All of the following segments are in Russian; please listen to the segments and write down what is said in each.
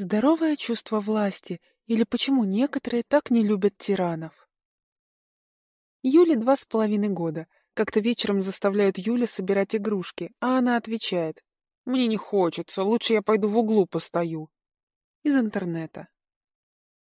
Здоровое чувство власти или почему некоторые так не любят тиранов? Юле два с половиной года. Как-то вечером заставляют Юля собирать игрушки, а она отвечает. «Мне не хочется, лучше я пойду в углу постою». Из интернета.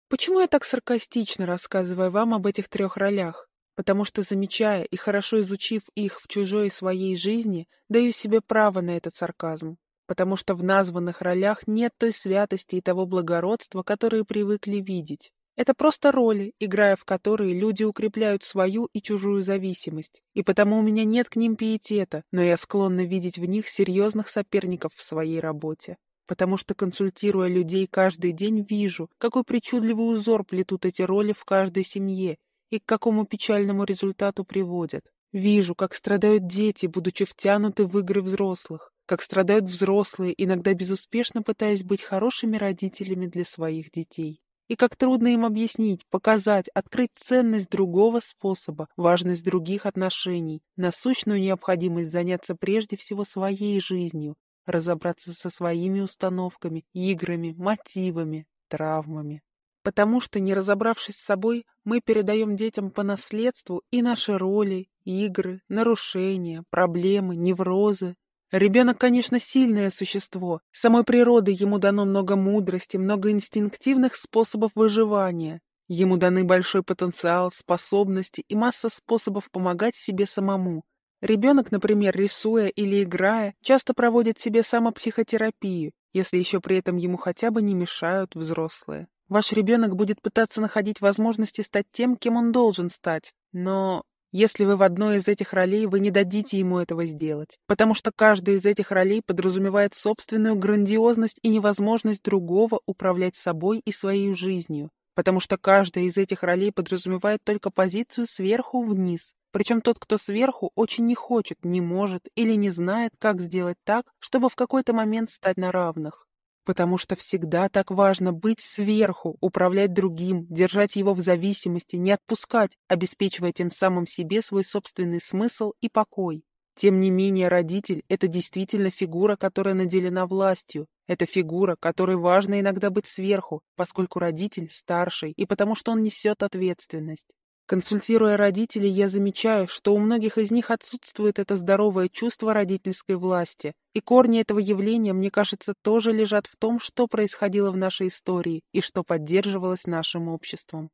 Почему я так саркастично рассказываю вам об этих трех ролях? Потому что, замечая и хорошо изучив их в чужой и своей жизни, даю себе право на этот сарказм потому что в названных ролях нет той святости и того благородства, которые привыкли видеть. Это просто роли, играя в которые люди укрепляют свою и чужую зависимость, и потому у меня нет к ним пиетета, но я склонна видеть в них серьезных соперников в своей работе. Потому что, консультируя людей каждый день, вижу, какой причудливый узор плетут эти роли в каждой семье и к какому печальному результату приводят. Вижу, как страдают дети, будучи втянуты в игры взрослых, как страдают взрослые, иногда безуспешно пытаясь быть хорошими родителями для своих детей. И как трудно им объяснить, показать, открыть ценность другого способа, важность других отношений, насущную необходимость заняться прежде всего своей жизнью, разобраться со своими установками, играми, мотивами, травмами. Потому что, не разобравшись с собой, мы передаем детям по наследству и наши роли, игры, нарушения, проблемы, неврозы, Ребенок, конечно, сильное существо. Самой природой ему дано много мудрости, много инстинктивных способов выживания. Ему даны большой потенциал, способности и масса способов помогать себе самому. Ребенок, например, рисуя или играя, часто проводит себе самопсихотерапию, если еще при этом ему хотя бы не мешают взрослые. Ваш ребенок будет пытаться находить возможности стать тем, кем он должен стать, но если вы в одной из этих ролей, вы не дадите ему этого сделать, потому что каждая из этих ролей подразумевает собственную грандиозность и невозможность другого управлять собой и своей жизнью, потому что каждая из этих ролей подразумевает только позицию сверху вниз. Причем тот, кто сверху, очень не хочет, не может или не знает, как сделать так, чтобы в какой-то момент стать на равных. Потому что всегда так важно быть сверху, управлять другим, держать его в зависимости, не отпускать, обеспечивая тем самым себе свой собственный смысл и покой. Тем не менее, родитель – это действительно фигура, которая наделена властью. Это фигура, которой важно иногда быть сверху, поскольку родитель старший и потому что он несет ответственность. Консультируя родителей, я замечаю, что у многих из них отсутствует это здоровое чувство родительской власти, и корни этого явления, мне кажется, тоже лежат в том, что происходило в нашей истории и что поддерживалось нашим обществом.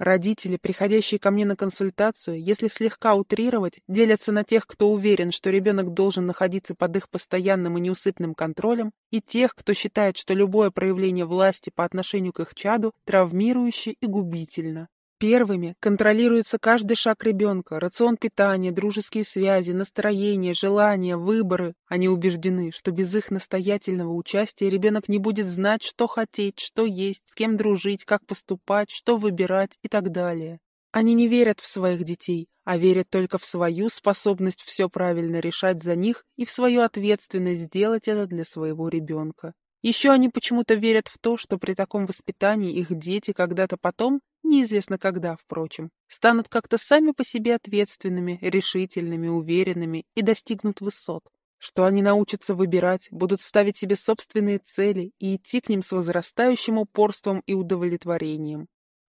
Родители, приходящие ко мне на консультацию, если слегка утрировать, делятся на тех, кто уверен, что ребенок должен находиться под их постоянным и неусыпным контролем, и тех, кто считает, что любое проявление власти по отношению к их чаду травмирующе и губительно. Первыми контролируется каждый шаг ребенка, рацион питания, дружеские связи, настроение, желания, выборы. Они убеждены, что без их настоятельного участия ребенок не будет знать, что хотеть, что есть, с кем дружить, как поступать, что выбирать и так далее. Они не верят в своих детей, а верят только в свою способность все правильно решать за них и в свою ответственность сделать это для своего ребенка. Еще они почему-то верят в то, что при таком воспитании их дети когда-то потом неизвестно когда, впрочем, станут как-то сами по себе ответственными, решительными, уверенными и достигнут высот, что они научатся выбирать, будут ставить себе собственные цели и идти к ним с возрастающим упорством и удовлетворением.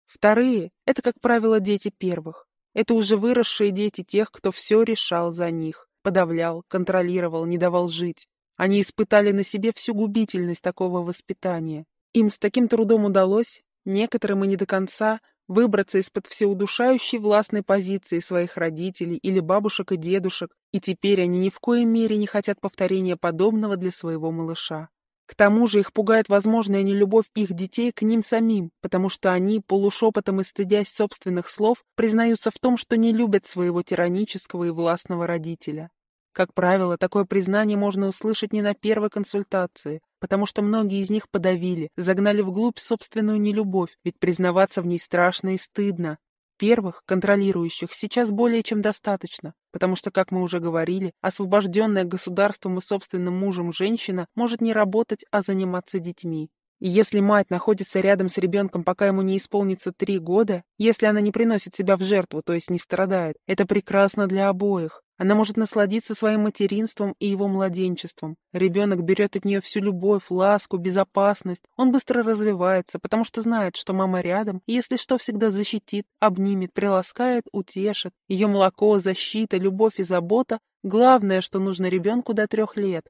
Вторые — это, как правило, дети первых. Это уже выросшие дети тех, кто все решал за них, подавлял, контролировал, не давал жить. Они испытали на себе всю губительность такого воспитания. Им с таким трудом удалось, Некоторым и не до конца выбраться из-под всеудушающей властной позиции своих родителей или бабушек и дедушек, и теперь они ни в коей мере не хотят повторения подобного для своего малыша. К тому же их пугает возможная нелюбовь их детей к ним самим, потому что они, полушепотом и стыдясь собственных слов, признаются в том, что не любят своего тиранического и властного родителя. Как правило, такое признание можно услышать не на первой консультации, потому что многие из них подавили, загнали вглубь собственную нелюбовь, ведь признаваться в ней страшно и стыдно. Первых, контролирующих, сейчас более чем достаточно, потому что, как мы уже говорили, освобожденная государством и собственным мужем женщина может не работать, а заниматься детьми. И если мать находится рядом с ребенком, пока ему не исполнится три года, если она не приносит себя в жертву, то есть не страдает, это прекрасно для обоих. Она может насладиться своим материнством и его младенчеством. Ребенок берет от нее всю любовь, ласку, безопасность. Он быстро развивается, потому что знает, что мама рядом, и если что, всегда защитит, обнимет, приласкает, утешит. Ее молоко, защита, любовь и забота – главное, что нужно ребенку до трех лет.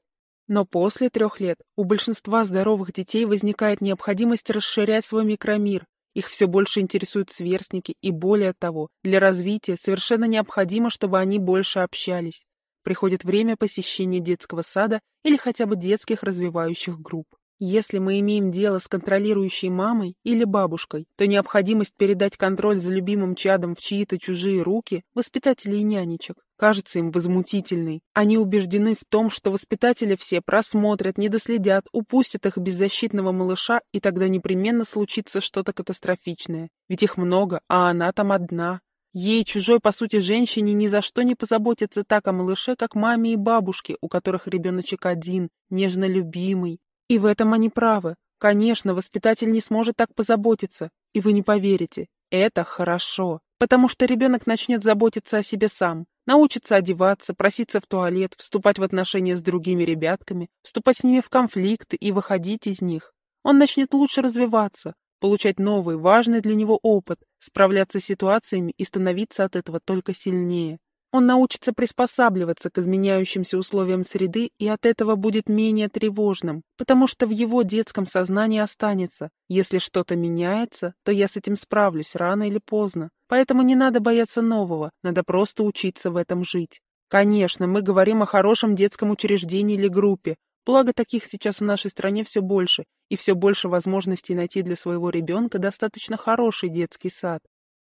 Но после трех лет у большинства здоровых детей возникает необходимость расширять свой микромир, их все больше интересуют сверстники, и более того, для развития совершенно необходимо, чтобы они больше общались. Приходит время посещения детского сада или хотя бы детских развивающих групп. Если мы имеем дело с контролирующей мамой или бабушкой, то необходимость передать контроль за любимым чадом в чьи-то чужие руки воспитателей и нянечек кажется им возмутительной. Они убеждены в том, что воспитатели все просмотрят, не доследят, упустят их беззащитного малыша, и тогда непременно случится что-то катастрофичное. Ведь их много, а она там одна. Ей, чужой, по сути, женщине, ни за что не позаботиться так о малыше, как маме и бабушке, у которых ребеночек один, нежно любимый, и в этом они правы. Конечно, воспитатель не сможет так позаботиться. И вы не поверите, это хорошо. Потому что ребенок начнет заботиться о себе сам. Научится одеваться, проситься в туалет, вступать в отношения с другими ребятками, вступать с ними в конфликты и выходить из них. Он начнет лучше развиваться, получать новый, важный для него опыт, справляться с ситуациями и становиться от этого только сильнее. Он научится приспосабливаться к изменяющимся условиям среды и от этого будет менее тревожным, потому что в его детском сознании останется «если что-то меняется, то я с этим справлюсь рано или поздно». Поэтому не надо бояться нового, надо просто учиться в этом жить. Конечно, мы говорим о хорошем детском учреждении или группе, благо таких сейчас в нашей стране все больше, и все больше возможностей найти для своего ребенка достаточно хороший детский сад.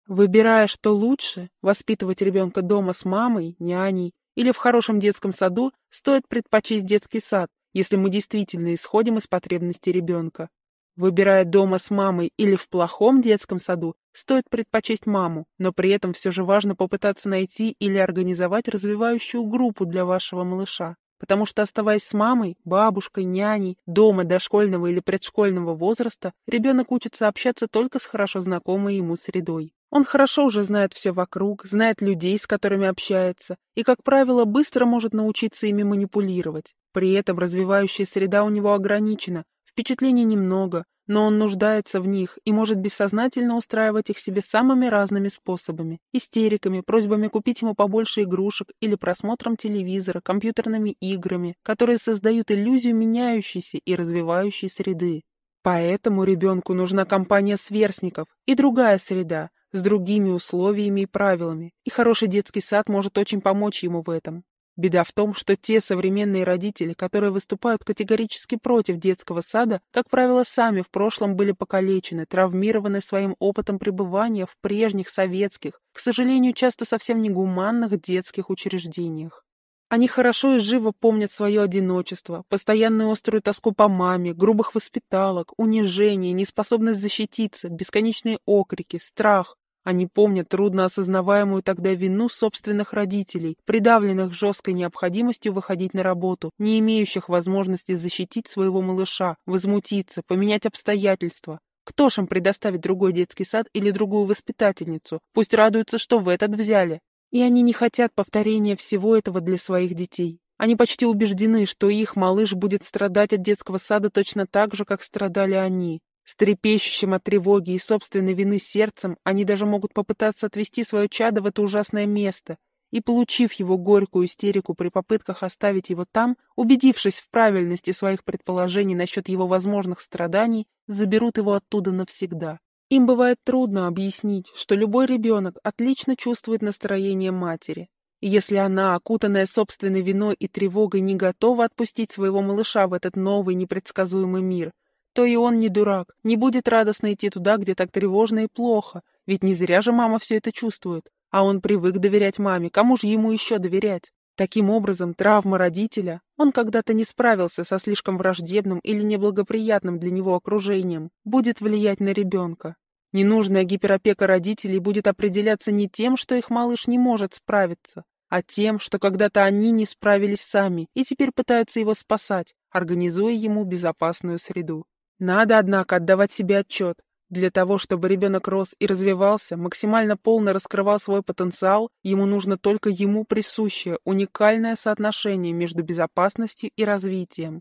Выбирая, что лучше, воспитывать ребенка дома с мамой, няней или в хорошем детском саду, стоит предпочесть детский сад, если мы действительно исходим из потребностей ребенка. Выбирая дома с мамой или в плохом детском саду, стоит предпочесть маму, но при этом все же важно попытаться найти или организовать развивающую группу для вашего малыша. Потому что, оставаясь с мамой, бабушкой, няней, дома дошкольного или предшкольного возраста, ребенок учится общаться только с хорошо знакомой ему средой. Он хорошо уже знает все вокруг, знает людей, с которыми общается, и, как правило, быстро может научиться ими манипулировать. При этом развивающая среда у него ограничена, впечатлений немного, но он нуждается в них и может бессознательно устраивать их себе самыми разными способами. Истериками, просьбами купить ему побольше игрушек или просмотром телевизора, компьютерными играми, которые создают иллюзию меняющейся и развивающей среды. Поэтому ребенку нужна компания сверстников и другая среда, с другими условиями и правилами, и хороший детский сад может очень помочь ему в этом. Беда в том, что те современные родители, которые выступают категорически против детского сада, как правило, сами в прошлом были покалечены, травмированы своим опытом пребывания в прежних советских, к сожалению, часто совсем негуманных детских учреждениях. Они хорошо и живо помнят свое одиночество, постоянную острую тоску по маме, грубых воспиталок, унижение, неспособность защититься, бесконечные окрики, страх, они помнят трудно осознаваемую тогда вину собственных родителей, придавленных жесткой необходимостью выходить на работу, не имеющих возможности защитить своего малыша, возмутиться, поменять обстоятельства. Кто ж им предоставит другой детский сад или другую воспитательницу? Пусть радуются, что в этот взяли. И они не хотят повторения всего этого для своих детей. Они почти убеждены, что их малыш будет страдать от детского сада точно так же, как страдали они. С трепещущим от тревоги и собственной вины сердцем они даже могут попытаться отвести свое чадо в это ужасное место и, получив его горькую истерику при попытках оставить его там, убедившись в правильности своих предположений насчет его возможных страданий, заберут его оттуда навсегда. Им бывает трудно объяснить, что любой ребенок отлично чувствует настроение матери, и если она, окутанная собственной виной и тревогой, не готова отпустить своего малыша в этот новый непредсказуемый мир, то и он не дурак, не будет радостно идти туда, где так тревожно и плохо, ведь не зря же мама все это чувствует, а он привык доверять маме, кому же ему еще доверять? Таким образом, травма родителя, он когда-то не справился со слишком враждебным или неблагоприятным для него окружением, будет влиять на ребенка. Ненужная гиперопека родителей будет определяться не тем, что их малыш не может справиться, а тем, что когда-то они не справились сами и теперь пытаются его спасать, организуя ему безопасную среду. Надо, однако, отдавать себе отчет. Для того, чтобы ребенок рос и развивался, максимально полно раскрывал свой потенциал, ему нужно только ему присущее, уникальное соотношение между безопасностью и развитием.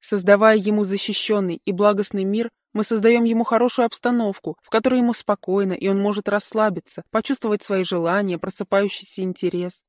Создавая ему защищенный и благостный мир, мы создаем ему хорошую обстановку, в которой ему спокойно, и он может расслабиться, почувствовать свои желания, просыпающийся интерес.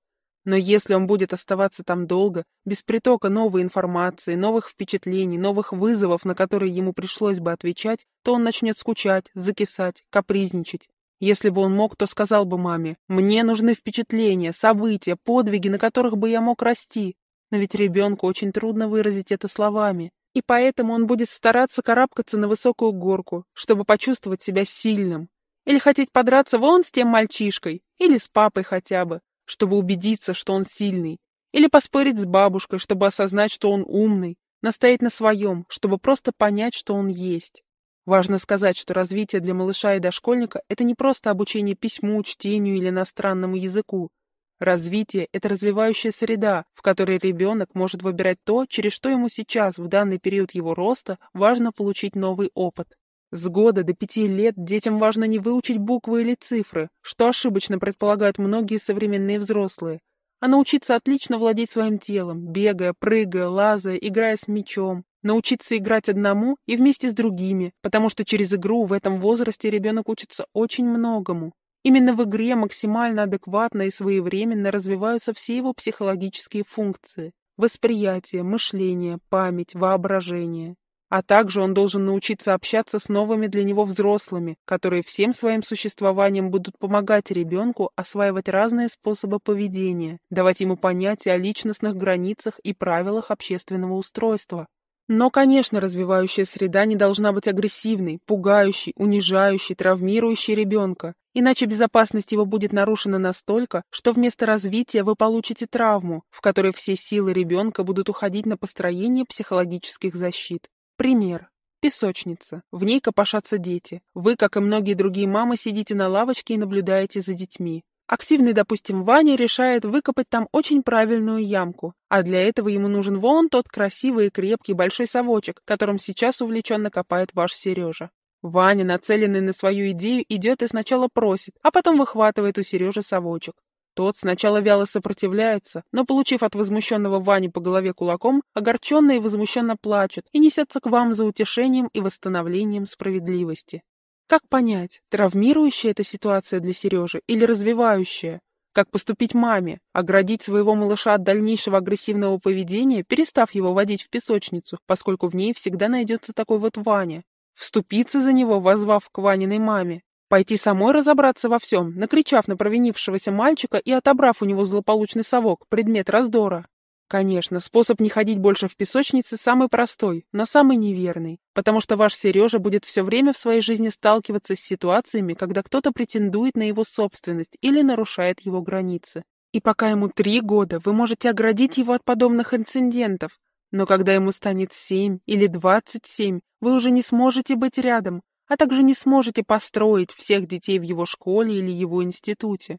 Но если он будет оставаться там долго, без притока новой информации, новых впечатлений, новых вызовов, на которые ему пришлось бы отвечать, то он начнет скучать, закисать, капризничать. Если бы он мог, то сказал бы маме, «Мне нужны впечатления, события, подвиги, на которых бы я мог расти». Но ведь ребенку очень трудно выразить это словами. И поэтому он будет стараться карабкаться на высокую горку, чтобы почувствовать себя сильным. Или хотеть подраться вон с тем мальчишкой, или с папой хотя бы, чтобы убедиться, что он сильный, или поспорить с бабушкой, чтобы осознать, что он умный, настоять на своем, чтобы просто понять, что он есть. Важно сказать, что развитие для малыша и дошкольника – это не просто обучение письму, чтению или иностранному языку. Развитие – это развивающая среда, в которой ребенок может выбирать то, через что ему сейчас, в данный период его роста, важно получить новый опыт. С года до пяти лет детям важно не выучить буквы или цифры, что ошибочно предполагают многие современные взрослые, а научиться отлично владеть своим телом, бегая, прыгая, лазая, играя с мячом, научиться играть одному и вместе с другими, потому что через игру в этом возрасте ребенок учится очень многому. Именно в игре максимально адекватно и своевременно развиваются все его психологические функции – восприятие, мышление, память, воображение. А также он должен научиться общаться с новыми для него взрослыми, которые всем своим существованием будут помогать ребенку осваивать разные способы поведения, давать ему понятия о личностных границах и правилах общественного устройства. Но, конечно, развивающая среда не должна быть агрессивной, пугающей, унижающей, травмирующей ребенка, иначе безопасность его будет нарушена настолько, что вместо развития вы получите травму, в которой все силы ребенка будут уходить на построение психологических защит. Пример. Песочница. В ней копошатся дети. Вы, как и многие другие мамы, сидите на лавочке и наблюдаете за детьми. Активный, допустим, Ваня решает выкопать там очень правильную ямку, а для этого ему нужен вон тот красивый и крепкий большой совочек, которым сейчас увлеченно копает ваш Сережа. Ваня, нацеленный на свою идею, идет и сначала просит, а потом выхватывает у Сережи совочек. Тот сначала вяло сопротивляется, но, получив от возмущенного Вани по голове кулаком, огорченно и возмущенно плачет и несется к вам за утешением и восстановлением справедливости. Как понять, травмирующая эта ситуация для Сережи или развивающая? Как поступить маме? Оградить своего малыша от дальнейшего агрессивного поведения, перестав его водить в песочницу, поскольку в ней всегда найдется такой вот Ваня? Вступиться за него, возвав к Ваниной маме? Пойти самой разобраться во всем, накричав на провинившегося мальчика и отобрав у него злополучный совок, предмет раздора. Конечно, способ не ходить больше в песочнице самый простой, но самый неверный, потому что ваш Сережа будет все время в своей жизни сталкиваться с ситуациями, когда кто-то претендует на его собственность или нарушает его границы. И пока ему три года, вы можете оградить его от подобных инцидентов, но когда ему станет семь или двадцать семь, вы уже не сможете быть рядом, а также не сможете построить всех детей в его школе или его институте.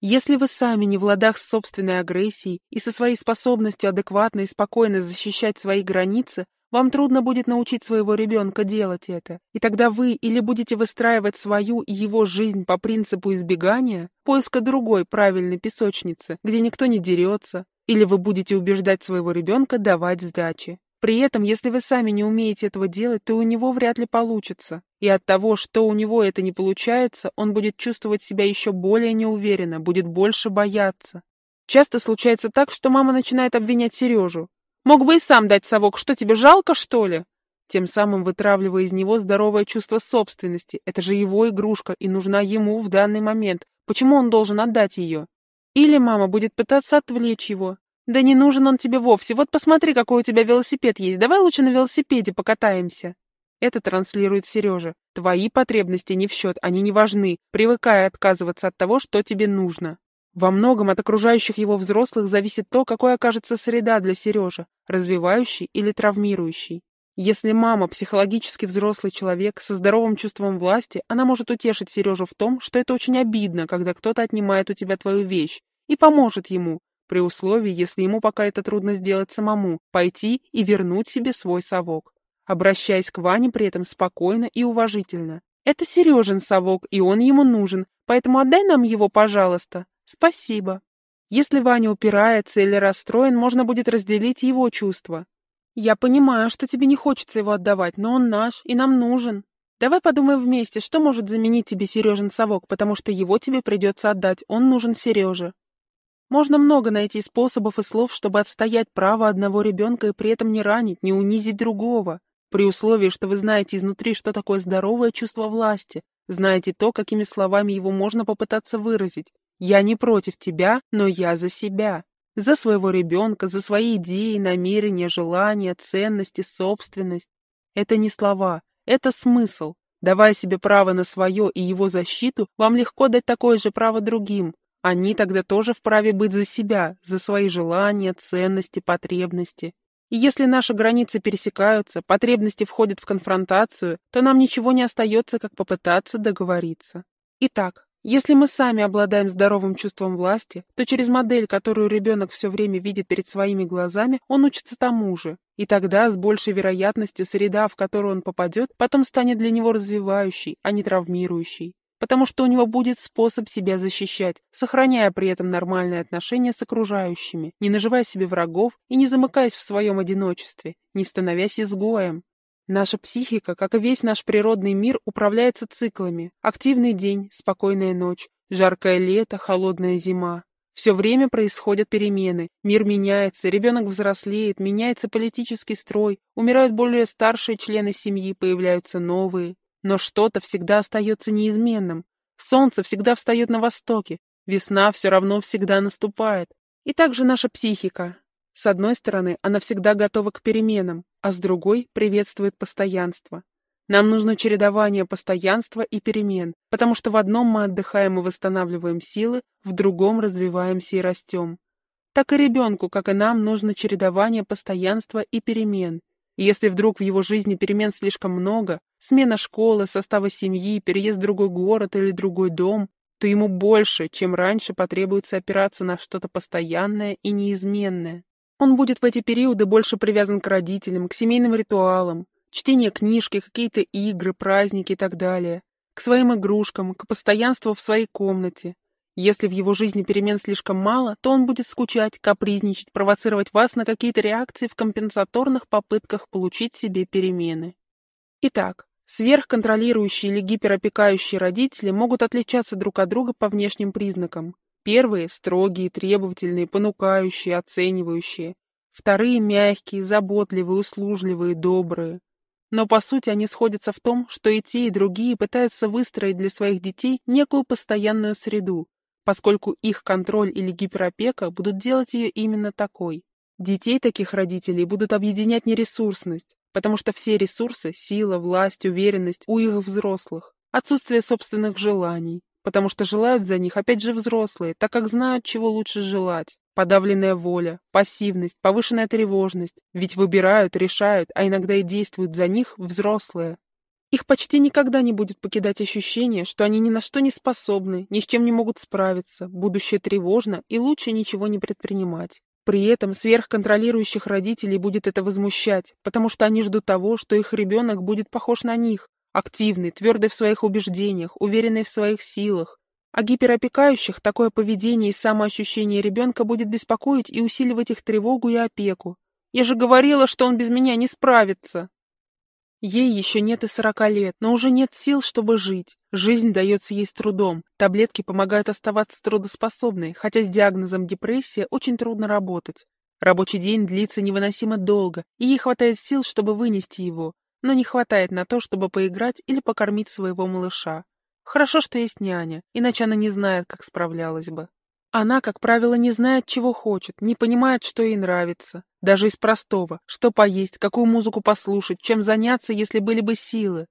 Если вы сами не в ладах с собственной агрессией и со своей способностью адекватно и спокойно защищать свои границы, вам трудно будет научить своего ребенка делать это, и тогда вы или будете выстраивать свою и его жизнь по принципу избегания, поиска другой правильной песочницы, где никто не дерется, или вы будете убеждать своего ребенка давать сдачи. При этом, если вы сами не умеете этого делать, то у него вряд ли получится. И от того, что у него это не получается, он будет чувствовать себя еще более неуверенно, будет больше бояться. Часто случается так, что мама начинает обвинять Сережу. «Мог бы и сам дать совок, что тебе жалко, что ли?» Тем самым вытравливая из него здоровое чувство собственности. Это же его игрушка и нужна ему в данный момент. Почему он должен отдать ее? Или мама будет пытаться отвлечь его. «Да не нужен он тебе вовсе. Вот посмотри, какой у тебя велосипед есть. Давай лучше на велосипеде покатаемся». Это транслирует Сережа. Твои потребности не в счет, они не важны, привыкая отказываться от того, что тебе нужно. Во многом от окружающих его взрослых зависит то, какой окажется среда для Сережи, развивающий или травмирующий. Если мама психологически взрослый человек со здоровым чувством власти, она может утешить Сережу в том, что это очень обидно, когда кто-то отнимает у тебя твою вещь, и поможет ему, при условии, если ему пока это трудно сделать самому, пойти и вернуть себе свой совок, обращаясь к Ване при этом спокойно и уважительно. Это Сережин совок, и он ему нужен, поэтому отдай нам его, пожалуйста. Спасибо. Если Ваня упирается или расстроен, можно будет разделить его чувства. Я понимаю, что тебе не хочется его отдавать, но он наш, и нам нужен. Давай подумаем вместе, что может заменить тебе Сережин совок, потому что его тебе придется отдать, он нужен Сереже. Можно много найти способов и слов, чтобы отстоять право одного ребенка и при этом не ранить, не унизить другого, при условии, что вы знаете изнутри, что такое здоровое чувство власти, знаете то, какими словами его можно попытаться выразить. Я не против тебя, но я за себя. За своего ребенка, за свои идеи, намерения, желания, ценности, собственность. Это не слова, это смысл. Давая себе право на свое и его защиту, вам легко дать такое же право другим. Они тогда тоже вправе быть за себя, за свои желания, ценности, потребности. И если наши границы пересекаются, потребности входят в конфронтацию, то нам ничего не остается, как попытаться договориться. Итак, если мы сами обладаем здоровым чувством власти, то через модель, которую ребенок все время видит перед своими глазами, он учится тому же. И тогда с большей вероятностью среда, в которую он попадет, потом станет для него развивающей, а не травмирующей. Потому что у него будет способ себя защищать, сохраняя при этом нормальные отношения с окружающими, не наживая себе врагов и не замыкаясь в своем одиночестве, не становясь изгоем. Наша психика, как и весь наш природный мир, управляется циклами. Активный день, спокойная ночь, жаркое лето, холодная зима. Все время происходят перемены. Мир меняется, ребенок взрослеет, меняется политический строй, умирают более старшие члены семьи, появляются новые. Но что-то всегда остается неизменным. Солнце всегда встает на востоке, весна все равно всегда наступает. И также наша психика. С одной стороны, она всегда готова к переменам, а с другой приветствует постоянство. Нам нужно чередование постоянства и перемен, потому что в одном мы отдыхаем и восстанавливаем силы, в другом развиваемся и растем. Так и ребенку, как и нам, нужно чередование постоянства и перемен. Если вдруг в его жизни перемен слишком много, смена школы, состава семьи, переезд в другой город или другой дом, то ему больше, чем раньше, потребуется опираться на что-то постоянное и неизменное. Он будет в эти периоды больше привязан к родителям, к семейным ритуалам, чтение книжки, какие-то игры, праздники и так далее, к своим игрушкам, к постоянству в своей комнате. Если в его жизни перемен слишком мало, то он будет скучать, капризничать, провоцировать вас на какие-то реакции в компенсаторных попытках получить себе перемены. Итак, сверхконтролирующие или гиперопекающие родители могут отличаться друг от друга по внешним признакам. Первые – строгие, требовательные, понукающие, оценивающие. Вторые – мягкие, заботливые, услужливые, добрые. Но по сути они сходятся в том, что и те, и другие пытаются выстроить для своих детей некую постоянную среду, поскольку их контроль или гиперопека будут делать ее именно такой. Детей таких родителей будут объединять не ресурсность, потому что все ресурсы – сила, власть, уверенность – у их взрослых, отсутствие собственных желаний, потому что желают за них опять же взрослые, так как знают, чего лучше желать. Подавленная воля, пассивность, повышенная тревожность, ведь выбирают, решают, а иногда и действуют за них взрослые. Их почти никогда не будет покидать ощущение, что они ни на что не способны, ни с чем не могут справиться, будущее тревожно и лучше ничего не предпринимать. При этом сверхконтролирующих родителей будет это возмущать, потому что они ждут того, что их ребенок будет похож на них, Активный, твердый в своих убеждениях, уверенный в своих силах. А гиперопекающих такое поведение и самоощущение ребенка будет беспокоить и усиливать их тревогу и опеку. Я же говорила, что он без меня не справится. Ей еще нет и сорока лет, но уже нет сил, чтобы жить. Жизнь дается ей с трудом. Таблетки помогают оставаться трудоспособной, хотя с диагнозом депрессия очень трудно работать. Рабочий день длится невыносимо долго, и ей хватает сил, чтобы вынести его, но не хватает на то, чтобы поиграть или покормить своего малыша. Хорошо, что есть няня, иначе она не знает, как справлялась бы. Она, как правило, не знает, чего хочет, не понимает, что ей нравится. Даже из простого, что поесть, какую музыку послушать, чем заняться, если были бы силы.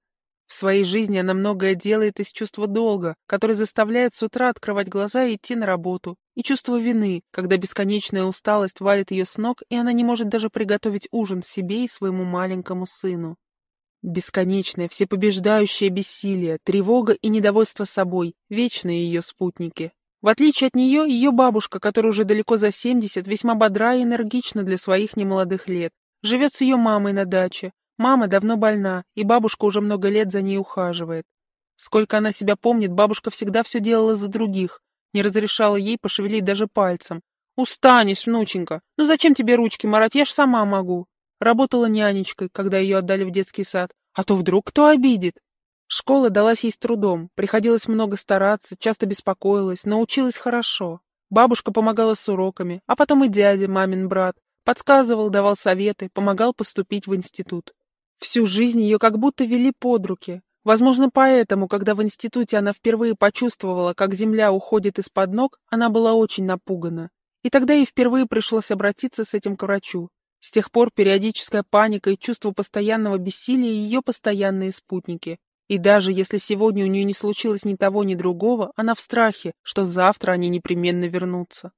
В своей жизни она многое делает из чувства долга, которое заставляет с утра открывать глаза и идти на работу, и чувство вины, когда бесконечная усталость валит ее с ног, и она не может даже приготовить ужин себе и своему маленькому сыну. Бесконечное, всепобеждающее бессилие, тревога и недовольство собой — вечные ее спутники. В отличие от нее, ее бабушка, которая уже далеко за 70, весьма бодра и энергична для своих немолодых лет. Живет с ее мамой на даче. Мама давно больна, и бабушка уже много лет за ней ухаживает. Сколько она себя помнит, бабушка всегда все делала за других, не разрешала ей пошевелить даже пальцем. «Устанешь, внученька! Ну зачем тебе ручки марать, я ж сама могу!» Работала нянечкой, когда ее отдали в детский сад. А то вдруг кто обидит? Школа далась ей с трудом, приходилось много стараться, часто беспокоилась, научилась хорошо. Бабушка помогала с уроками, а потом и дядя, мамин брат, подсказывал, давал советы, помогал поступить в институт. Всю жизнь ее как будто вели под руки. Возможно, поэтому, когда в институте она впервые почувствовала, как земля уходит из-под ног, она была очень напугана. И тогда ей впервые пришлось обратиться с этим к врачу. С тех пор периодическая паника и чувство постоянного бессилия ее постоянные спутники. И даже если сегодня у нее не случилось ни того, ни другого, она в страхе, что завтра они непременно вернутся.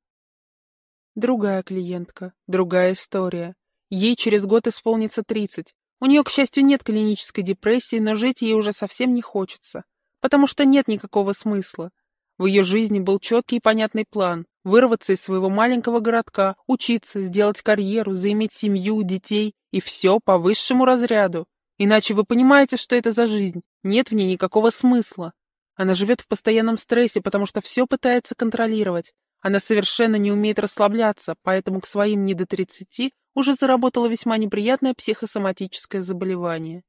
Другая клиентка, другая история. Ей через год исполнится 30. У нее, к счастью, нет клинической депрессии, но жить ей уже совсем не хочется, потому что нет никакого смысла. В ее жизни был четкий и понятный план – вырваться из своего маленького городка, учиться, сделать карьеру, заиметь семью, детей и все по высшему разряду. Иначе вы понимаете, что это за жизнь. Нет в ней никакого смысла. Она живет в постоянном стрессе, потому что все пытается контролировать. Она совершенно не умеет расслабляться, поэтому к своим не до 30 уже заработала весьма неприятное психосоматическое заболевание.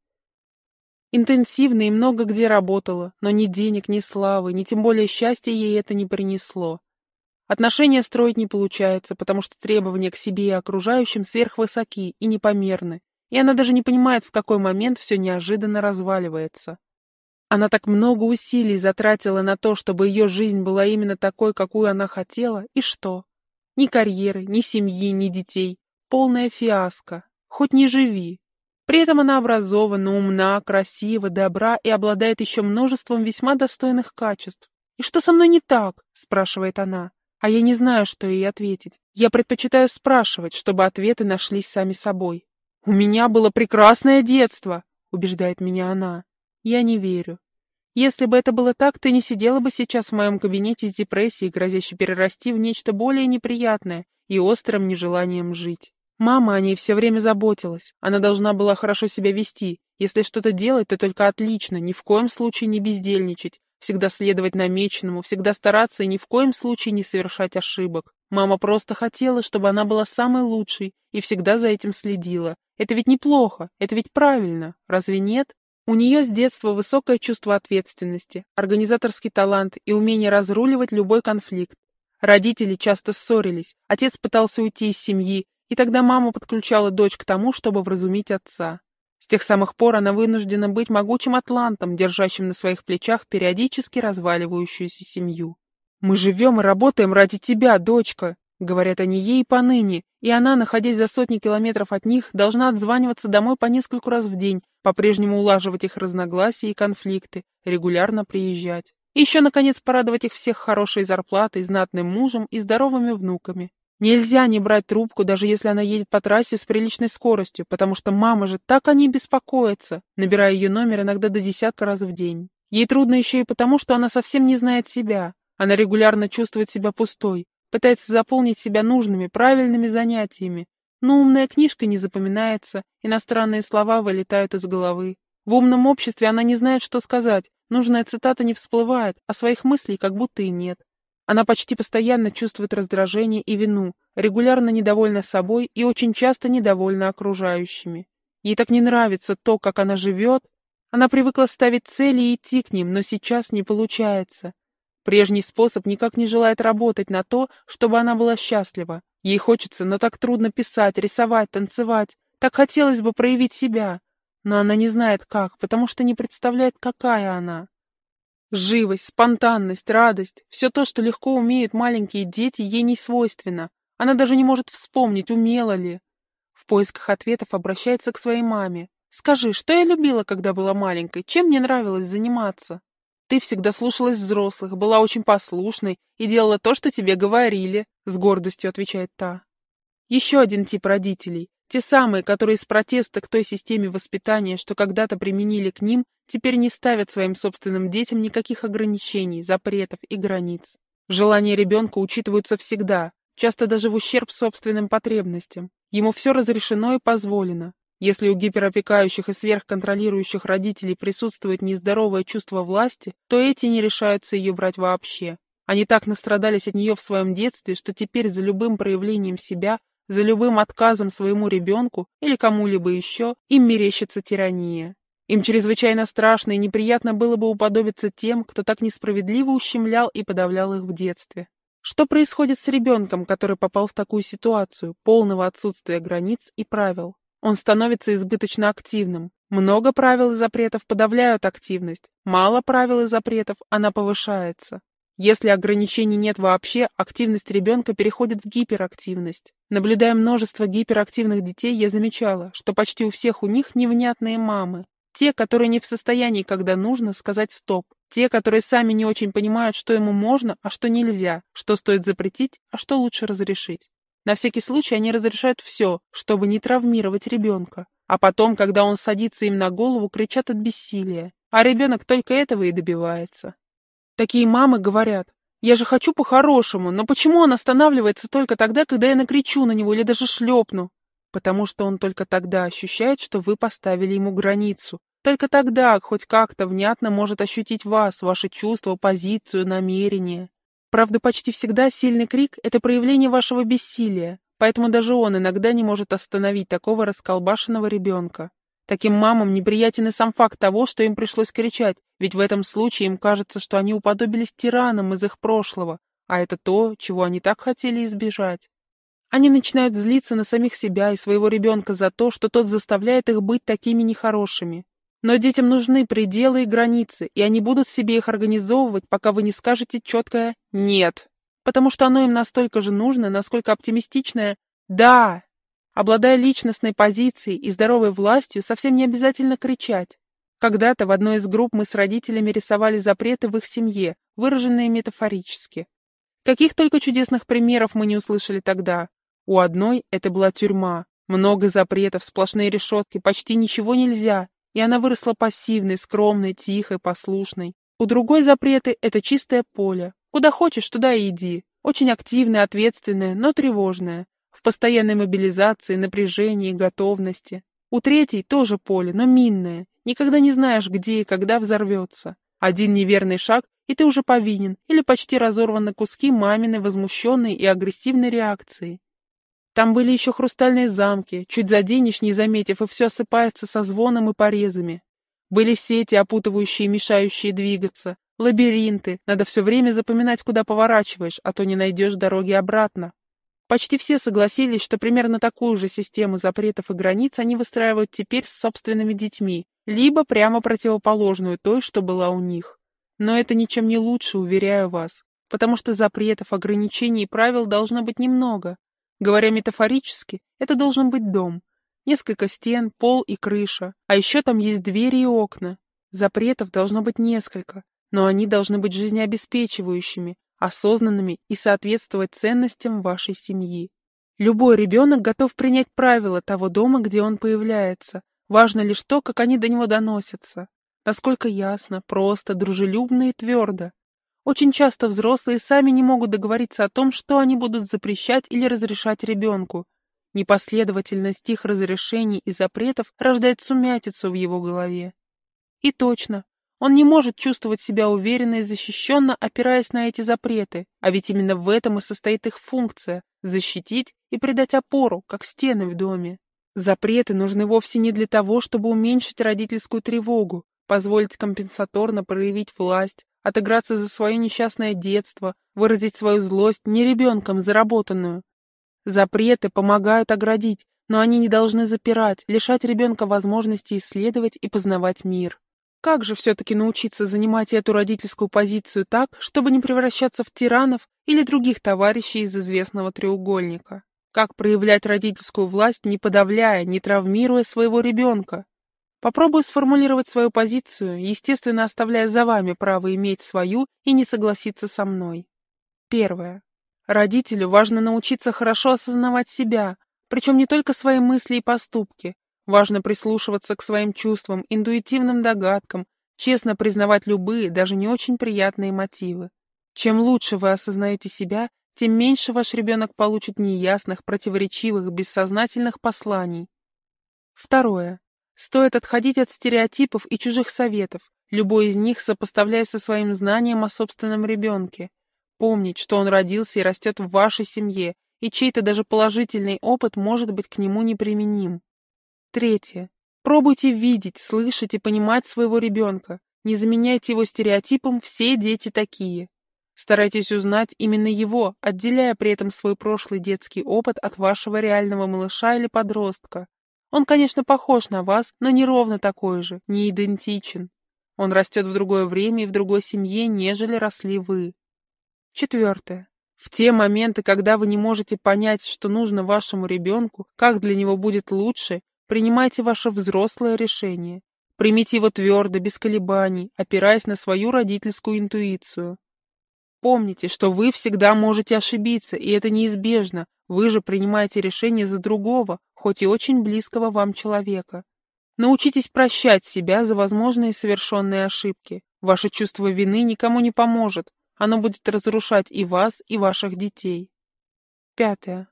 Интенсивно и много где работала, но ни денег, ни славы, ни тем более счастья ей это не принесло. Отношения строить не получается, потому что требования к себе и окружающим сверхвысоки и непомерны, и она даже не понимает, в какой момент все неожиданно разваливается. Она так много усилий затратила на то, чтобы ее жизнь была именно такой, какую она хотела, и что? Ни карьеры, ни семьи, ни детей. Полная фиаско. Хоть не живи. При этом она образована, умна, красива, добра и обладает еще множеством весьма достойных качеств. «И что со мной не так?» – спрашивает она. А я не знаю, что ей ответить. Я предпочитаю спрашивать, чтобы ответы нашлись сами собой. «У меня было прекрасное детство», — убеждает меня она. Я не верю. Если бы это было так, ты не сидела бы сейчас в моем кабинете с депрессией, грозящей перерасти в нечто более неприятное и острым нежеланием жить. Мама о ней все время заботилась. Она должна была хорошо себя вести. Если что-то делать, то только отлично, ни в коем случае не бездельничать, всегда следовать намеченному, всегда стараться и ни в коем случае не совершать ошибок. Мама просто хотела, чтобы она была самой лучшей и всегда за этим следила. Это ведь неплохо, это ведь правильно, разве нет? У нее с детства высокое чувство ответственности, организаторский талант и умение разруливать любой конфликт. Родители часто ссорились, отец пытался уйти из семьи, и тогда мама подключала дочь к тому, чтобы вразумить отца. Тех самых пор она вынуждена быть могучим атлантом, держащим на своих плечах периодически разваливающуюся семью. «Мы живем и работаем ради тебя, дочка», Говорят они ей поныне, и она, находясь за сотни километров от них, должна отзваниваться домой по нескольку раз в день, по-прежнему улаживать их разногласия и конфликты, регулярно приезжать. И еще, наконец, порадовать их всех хорошей зарплатой, знатным мужем и здоровыми внуками. Нельзя не брать трубку, даже если она едет по трассе с приличной скоростью, потому что мама же так о ней беспокоится, набирая ее номер иногда до десятка раз в день. Ей трудно еще и потому, что она совсем не знает себя. Она регулярно чувствует себя пустой, пытается заполнить себя нужными, правильными занятиями, но умная книжка не запоминается, иностранные слова вылетают из головы. В умном обществе она не знает, что сказать, нужная цитата не всплывает, а своих мыслей как будто и нет. Она почти постоянно чувствует раздражение и вину, регулярно недовольна собой и очень часто недовольна окружающими. Ей так не нравится то, как она живет. Она привыкла ставить цели и идти к ним, но сейчас не получается. Прежний способ никак не желает работать на то, чтобы она была счастлива. Ей хочется, но так трудно писать, рисовать, танцевать. Так хотелось бы проявить себя. Но она не знает как, потому что не представляет, какая она. Живость, спонтанность, радость — все то, что легко умеют маленькие дети, ей не свойственно. Она даже не может вспомнить, умела ли. В поисках ответов обращается к своей маме. «Скажи, что я любила, когда была маленькой? Чем мне нравилось заниматься?» Ты всегда слушалась взрослых, была очень послушной и делала то, что тебе говорили, — с гордостью отвечает та. Еще один тип родителей. Те самые, которые из протеста к той системе воспитания, что когда-то применили к ним, теперь не ставят своим собственным детям никаких ограничений, запретов и границ. Желания ребенка учитываются всегда, часто даже в ущерб собственным потребностям. Ему все разрешено и позволено. Если у гиперопекающих и сверхконтролирующих родителей присутствует нездоровое чувство власти, то эти не решаются ее брать вообще. Они так настрадались от нее в своем детстве, что теперь за любым проявлением себя, за любым отказом своему ребенку или кому-либо еще, им мерещится тирания. Им чрезвычайно страшно и неприятно было бы уподобиться тем, кто так несправедливо ущемлял и подавлял их в детстве. Что происходит с ребенком, который попал в такую ситуацию, полного отсутствия границ и правил? Он становится избыточно активным. Много правил и запретов подавляют активность, мало правил и запретов она повышается. Если ограничений нет вообще, активность ребенка переходит в гиперактивность. Наблюдая множество гиперактивных детей, я замечала, что почти у всех у них невнятные мамы. Те, которые не в состоянии, когда нужно, сказать «стоп». Те, которые сами не очень понимают, что ему можно, а что нельзя, что стоит запретить, а что лучше разрешить. На всякий случай они разрешают все, чтобы не травмировать ребенка. А потом, когда он садится им на голову, кричат от бессилия. А ребенок только этого и добивается. Такие мамы говорят, я же хочу по-хорошему, но почему он останавливается только тогда, когда я накричу на него или даже шлепну? Потому что он только тогда ощущает, что вы поставили ему границу. Только тогда хоть как-то внятно может ощутить вас, ваши чувства, позицию, намерение. Правда, почти всегда сильный крик – это проявление вашего бессилия, поэтому даже он иногда не может остановить такого расколбашенного ребенка. Таким мамам неприятен и сам факт того, что им пришлось кричать, ведь в этом случае им кажется, что они уподобились тиранам из их прошлого, а это то, чего они так хотели избежать. Они начинают злиться на самих себя и своего ребенка за то, что тот заставляет их быть такими нехорошими. Но детям нужны пределы и границы, и они будут себе их организовывать, пока вы не скажете четкое «нет». Потому что оно им настолько же нужно, насколько оптимистичное «да». Обладая личностной позицией и здоровой властью, совсем не обязательно кричать. Когда-то в одной из групп мы с родителями рисовали запреты в их семье, выраженные метафорически. Каких только чудесных примеров мы не услышали тогда. У одной это была тюрьма, много запретов, сплошные решетки, почти ничего нельзя, и она выросла пассивной, скромной, тихой, послушной. У другой запреты — это чистое поле. Куда хочешь, туда и иди. Очень активная, ответственная, но тревожная. В постоянной мобилизации, напряжении, готовности. У третьей тоже поле, но минное. Никогда не знаешь, где и когда взорвется. Один неверный шаг, и ты уже повинен, или почти разорван на куски маминой возмущенной и агрессивной реакции. Там были еще хрустальные замки, чуть заденешь, не заметив, и все осыпается со звоном и порезами. Были сети, опутывающие и мешающие двигаться, лабиринты, надо все время запоминать, куда поворачиваешь, а то не найдешь дороги обратно. Почти все согласились, что примерно такую же систему запретов и границ они выстраивают теперь с собственными детьми, либо прямо противоположную той, что была у них. Но это ничем не лучше, уверяю вас, потому что запретов, ограничений и правил должно быть немного, Говоря метафорически, это должен быть дом. Несколько стен, пол и крыша, а еще там есть двери и окна. Запретов должно быть несколько, но они должны быть жизнеобеспечивающими, осознанными и соответствовать ценностям вашей семьи. Любой ребенок готов принять правила того дома, где он появляется. Важно лишь то, как они до него доносятся. Насколько ясно, просто, дружелюбно и твердо. Очень часто взрослые сами не могут договориться о том, что они будут запрещать или разрешать ребенку. Непоследовательность их разрешений и запретов рождает сумятицу в его голове. И точно, он не может чувствовать себя уверенно и защищенно, опираясь на эти запреты, а ведь именно в этом и состоит их функция – защитить и придать опору, как стены в доме. Запреты нужны вовсе не для того, чтобы уменьшить родительскую тревогу, позволить компенсаторно проявить власть, отыграться за свое несчастное детство, выразить свою злость не ребенком заработанную. Запреты помогают оградить, но они не должны запирать, лишать ребенка возможности исследовать и познавать мир. Как же все-таки научиться занимать эту родительскую позицию так, чтобы не превращаться в тиранов или других товарищей из известного треугольника? Как проявлять родительскую власть, не подавляя, не травмируя своего ребенка? Попробую сформулировать свою позицию, естественно, оставляя за вами право иметь свою и не согласиться со мной. Первое. Родителю важно научиться хорошо осознавать себя, причем не только свои мысли и поступки. Важно прислушиваться к своим чувствам, интуитивным догадкам, честно признавать любые, даже не очень приятные мотивы. Чем лучше вы осознаете себя, тем меньше ваш ребенок получит неясных, противоречивых, бессознательных посланий. Второе. Стоит отходить от стереотипов и чужих советов, любой из них сопоставляя со своим знанием о собственном ребенке. Помнить, что он родился и растет в вашей семье, и чей-то даже положительный опыт может быть к нему неприменим. Третье. Пробуйте видеть, слышать и понимать своего ребенка. Не заменяйте его стереотипом «все дети такие». Старайтесь узнать именно его, отделяя при этом свой прошлый детский опыт от вашего реального малыша или подростка. Он, конечно, похож на вас, но не ровно такой же, не идентичен. Он растет в другое время и в другой семье, нежели росли вы. Четвертое. В те моменты, когда вы не можете понять, что нужно вашему ребенку, как для него будет лучше, принимайте ваше взрослое решение. Примите его твердо, без колебаний, опираясь на свою родительскую интуицию. Помните, что вы всегда можете ошибиться, и это неизбежно. Вы же принимаете решение за другого, хоть и очень близкого вам человека. Научитесь прощать себя за возможные совершенные ошибки. Ваше чувство вины никому не поможет. Оно будет разрушать и вас, и ваших детей. Пятое.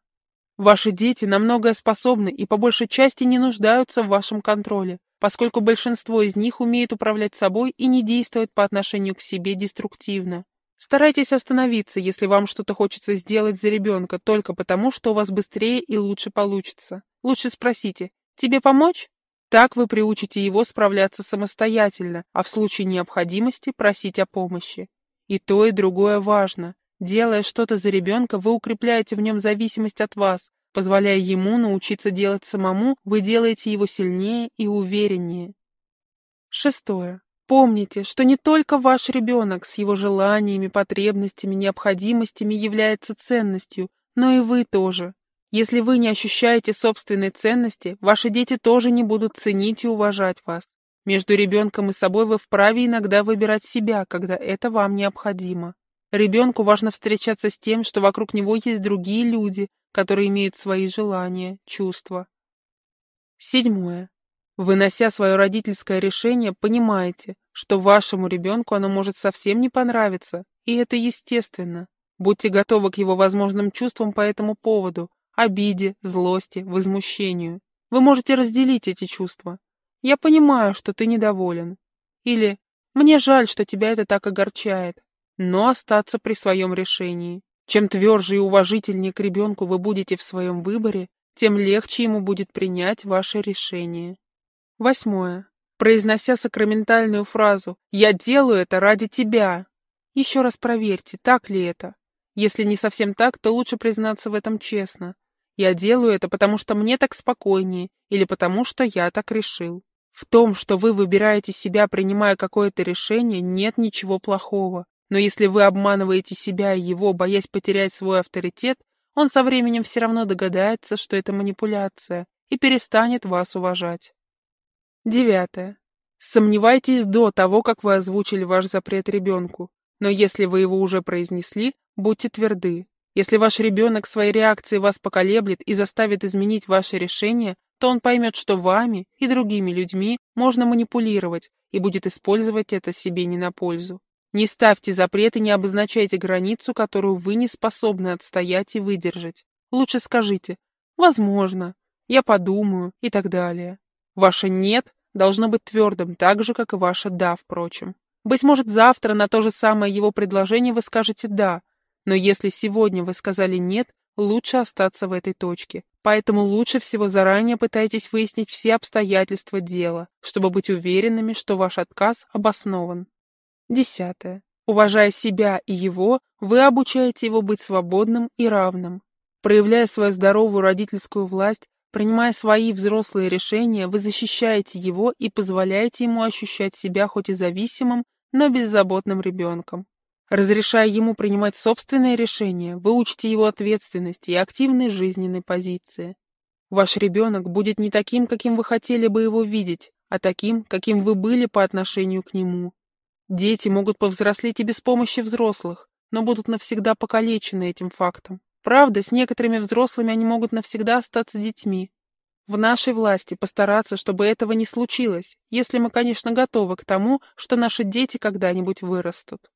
Ваши дети на многое способны и по большей части не нуждаются в вашем контроле, поскольку большинство из них умеет управлять собой и не действует по отношению к себе деструктивно. Старайтесь остановиться, если вам что-то хочется сделать за ребенка только потому, что у вас быстрее и лучше получится. Лучше спросите «Тебе помочь?» Так вы приучите его справляться самостоятельно, а в случае необходимости просить о помощи. И то, и другое важно. Делая что-то за ребенка, вы укрепляете в нем зависимость от вас. Позволяя ему научиться делать самому, вы делаете его сильнее и увереннее. Шестое. Помните, что не только ваш ребенок с его желаниями, потребностями, необходимостями является ценностью, но и вы тоже. Если вы не ощущаете собственной ценности, ваши дети тоже не будут ценить и уважать вас. Между ребенком и собой вы вправе иногда выбирать себя, когда это вам необходимо. Ребенку важно встречаться с тем, что вокруг него есть другие люди, которые имеют свои желания, чувства. Седьмое. Вынося свое родительское решение, понимаете, что вашему ребенку оно может совсем не понравиться, и это естественно. Будьте готовы к его возможным чувствам по этому поводу, обиде, злости, возмущению. Вы можете разделить эти чувства. «Я понимаю, что ты недоволен». Или «Мне жаль, что тебя это так огорчает», но остаться при своем решении. Чем тверже и уважительнее к ребенку вы будете в своем выборе, тем легче ему будет принять ваше решение. Восьмое. Произнося сакраментальную фразу «Я делаю это ради тебя», еще раз проверьте, так ли это. Если не совсем так, то лучше признаться в этом честно. Я делаю это, потому что мне так спокойнее, или потому что я так решил. В том, что вы выбираете себя, принимая какое-то решение, нет ничего плохого. Но если вы обманываете себя и его, боясь потерять свой авторитет, он со временем все равно догадается, что это манипуляция, и перестанет вас уважать. Девятое. Сомневайтесь до того, как вы озвучили ваш запрет ребенку. Но если вы его уже произнесли, будьте тверды. Если ваш ребенок своей реакцией вас поколеблет и заставит изменить ваше решение, то он поймет, что вами и другими людьми можно манипулировать и будет использовать это себе не на пользу. Не ставьте запреты, не обозначайте границу, которую вы не способны отстоять и выдержать. Лучше скажите «возможно», «я подумаю» и так далее. Ваше «нет» должно быть твердым, так же, как и ваше «да», впрочем. Быть может, завтра на то же самое его предложение вы скажете «да», но если сегодня вы сказали «нет», лучше остаться в этой точке. Поэтому лучше всего заранее пытайтесь выяснить все обстоятельства дела, чтобы быть уверенными, что ваш отказ обоснован. Десятое. Уважая себя и его, вы обучаете его быть свободным и равным. Проявляя свою здоровую родительскую власть, Принимая свои взрослые решения, вы защищаете его и позволяете ему ощущать себя хоть и зависимым, но беззаботным ребенком. Разрешая ему принимать собственные решения, вы учите его ответственности и активной жизненной позиции. Ваш ребенок будет не таким, каким вы хотели бы его видеть, а таким, каким вы были по отношению к нему. Дети могут повзрослеть и без помощи взрослых, но будут навсегда покалечены этим фактом. Правда, с некоторыми взрослыми они могут навсегда остаться детьми. В нашей власти постараться, чтобы этого не случилось, если мы, конечно, готовы к тому, что наши дети когда-нибудь вырастут.